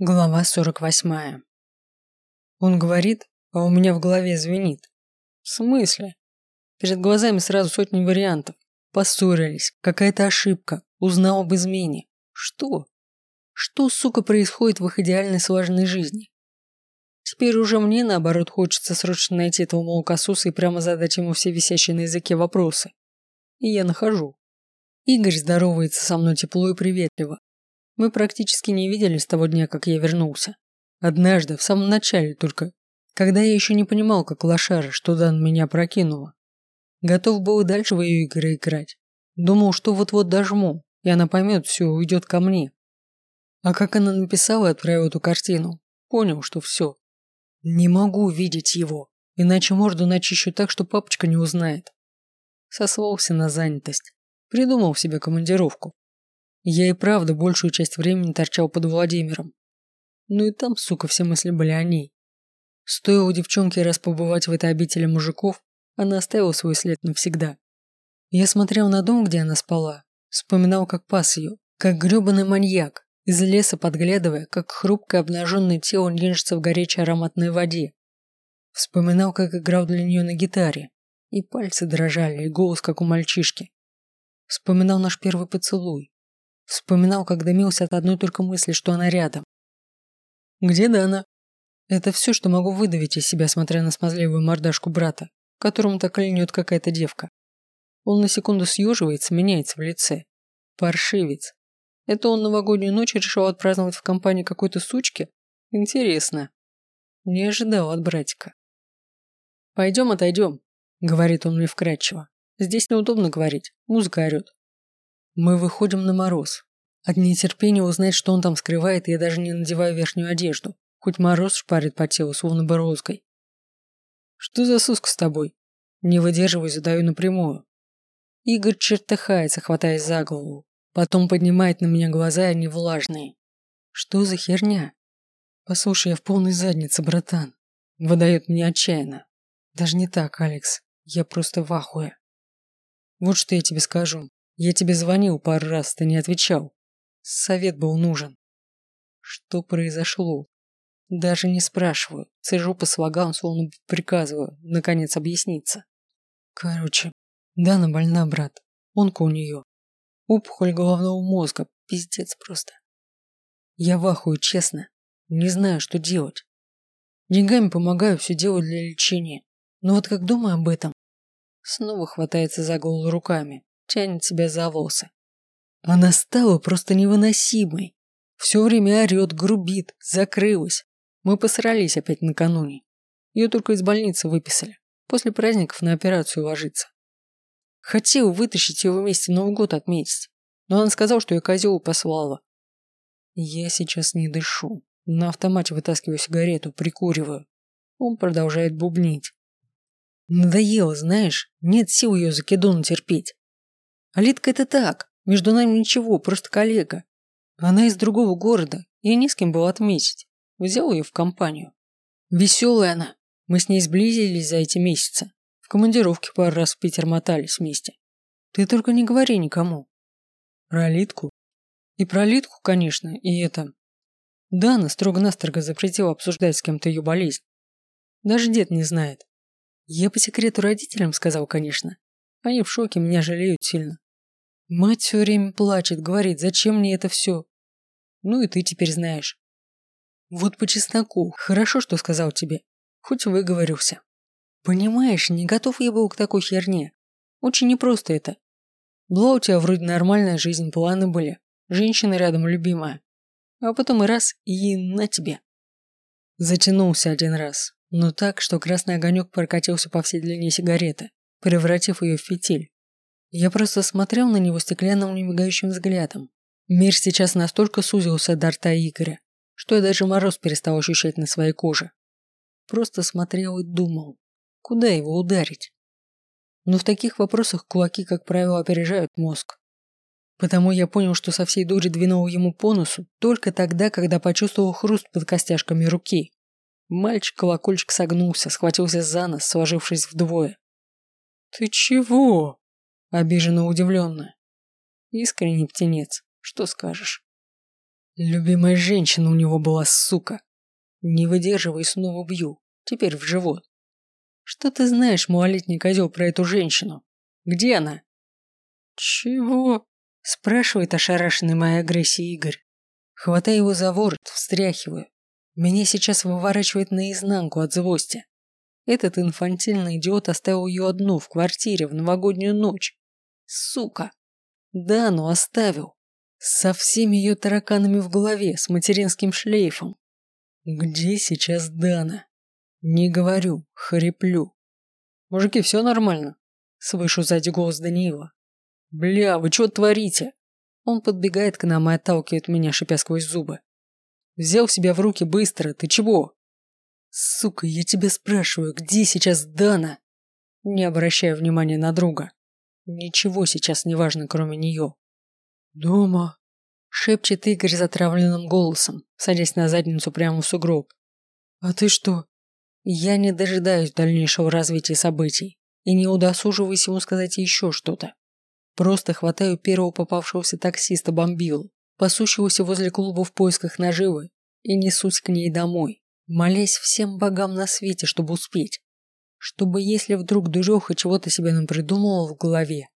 Глава 48. Он говорит, а у меня в голове звенит. В смысле? Перед глазами сразу сотни вариантов. Поссорились, какая-то ошибка, узнал об измене. Что? Что, сука, происходит в их идеальной слаженной жизни? Теперь уже мне, наоборот, хочется срочно найти этого молокосуса и прямо задать ему все висящие на языке вопросы. И я нахожу. Игорь здоровается со мной тепло и приветливо, мы практически не виделись с того дня, как я вернулся. Однажды, в самом начале только, когда я еще не понимал, как лошара, что Дан меня прокинула. Готов был и дальше в ее игры играть. Думал, что вот-вот дожму, и она поймет все, уйдет ко мне. А как она написала и отправила эту картину, понял, что все. Не могу видеть его, иначе морду начищу так, что папочка не узнает. Сослался на занятость. Придумал себе командировку. Я и правда большую часть времени торчал под Владимиром. Ну и там, сука, все мысли были о ней. Стоило девчонке раз побывать в этой обители мужиков, она оставила свой след навсегда. Я смотрел на дом, где она спала, вспоминал, как пас ее, как гребаный маньяк, из леса подглядывая, как хрупкое обнаженное тело нежится в горячей ароматной воде. Вспоминал, как играл для нее на гитаре, и пальцы дрожали, и голос, как у мальчишки. Вспоминал наш первый поцелуй, Вспоминал, как дымился от одной только мысли, что она рядом. «Где Дана?» Это все, что могу выдавить из себя, смотря на смазливую мордашку брата, которому так клянет какая-то девка. Он на секунду съеживается, меняется в лице. Паршивец. Это он новогоднюю ночь решил отпраздновать в компании какой-то сучки? Интересно. Не ожидал от братика. «Пойдем отойдем», — говорит он мне вкрадчиво. «Здесь неудобно говорить, музыка орет». Мы выходим на мороз. От нетерпения узнать, что он там скрывает, я даже не надеваю верхнюю одежду, хоть мороз шпарит по телу, словно бы розгой. «Что за суска с тобой?» Не выдерживаю, задаю напрямую. Игорь чертыхается, хватаясь за голову. Потом поднимает на меня глаза, и они влажные. «Что за херня?» «Послушай, я в полной заднице, братан», — выдает мне отчаянно. «Даже не так, Алекс. Я просто в ахуе. Вот что я тебе скажу. Я тебе звонил пару раз, ты не отвечал. Совет был нужен. Что произошло? Даже не спрашиваю. Цежу по слогам, словно приказываю, наконец, объясниться. Короче, Дана больна, брат. Онка у нее. Опухоль головного мозга. Пиздец просто. Я вахую, честно. Не знаю, что делать. Деньгами помогаю, все делаю для лечения. Но вот как думаю об этом, снова хватается за голову руками тянет себя за волосы. Она стала просто невыносимой. Все время орет, грубит, закрылась. Мы посрались опять накануне. Ее только из больницы выписали. После праздников на операцию ложиться. Хотел вытащить ее вместе Новый год отметить. Но он сказал, что я козел послала. Я сейчас не дышу. На автомате вытаскиваю сигарету, прикуриваю. Он продолжает бубнить. Надоело, знаешь, нет сил ее закидону терпеть. Алитка это так, между нами ничего, просто коллега. Она из другого города, и не с кем было отметить. Взял ее в компанию. Веселая она. Мы с ней сблизились за эти месяцы. В командировке пару раз в Питер мотались вместе. Ты только не говори никому. Про Алитку? И про Алитку, конечно, и это... Дана строго-настрого запретила обсуждать с кем-то ее болезнь. Даже дед не знает. Я по секрету родителям сказал, конечно. Они в шоке, меня жалеют сильно. Мать все время плачет, говорит, зачем мне это все? Ну и ты теперь знаешь. Вот по чесноку, хорошо, что сказал тебе. Хоть выговорился. Понимаешь, не готов я был к такой херне. Очень непросто это. Была у тебя вроде нормальная жизнь, планы были. Женщина рядом любимая. А потом и раз, и на тебе. Затянулся один раз, но так, что красный огонек прокатился по всей длине сигареты, превратив ее в фитиль. Я просто смотрел на него стеклянным немигающим взглядом. Мир сейчас настолько сузился до рта Игоря, что я даже мороз перестал ощущать на своей коже. Просто смотрел и думал, куда его ударить. Но в таких вопросах кулаки, как правило, опережают мозг. Потому я понял, что со всей дури двинул ему по носу только тогда, когда почувствовал хруст под костяшками руки. Мальчик-колокольчик согнулся, схватился за нос, сложившись вдвое. «Ты чего?» Обиженно удивленная. Искренний птенец, что скажешь? Любимая женщина у него была, сука. Не выдерживай, снова бью. Теперь в живот. Что ты знаешь, малолетний козел, про эту женщину? Где она? Чего? Спрашивает ошарашенный моей агрессией Игорь. Хватая его за ворот, встряхиваю. Меня сейчас выворачивает наизнанку от злости. Этот инфантильный идиот оставил ее одну в квартире в новогоднюю ночь. Сука. Да, но оставил. Со всеми ее тараканами в голове, с материнским шлейфом. Где сейчас Дана? Не говорю, хриплю. Мужики, все нормально? Слышу сзади голос Даниила. Бля, вы что творите? Он подбегает к нам и отталкивает меня, шипя сквозь зубы. Взял себя в руки быстро, ты чего? Сука, я тебя спрашиваю, где сейчас Дана? Не обращая внимания на друга. Ничего сейчас не важно, кроме нее. Дома. Шепчет Игорь затравленным голосом, садясь на задницу прямо в сугроб. А ты что? Я не дожидаюсь дальнейшего развития событий и не удосуживаюсь ему сказать еще что-то. Просто хватаю первого попавшегося таксиста бомбил, пасущегося возле клуба в поисках наживы, и несусь к ней домой молясь всем богам на свете, чтобы успеть. Чтобы если вдруг дурёха чего-то себе напридумывал в голове,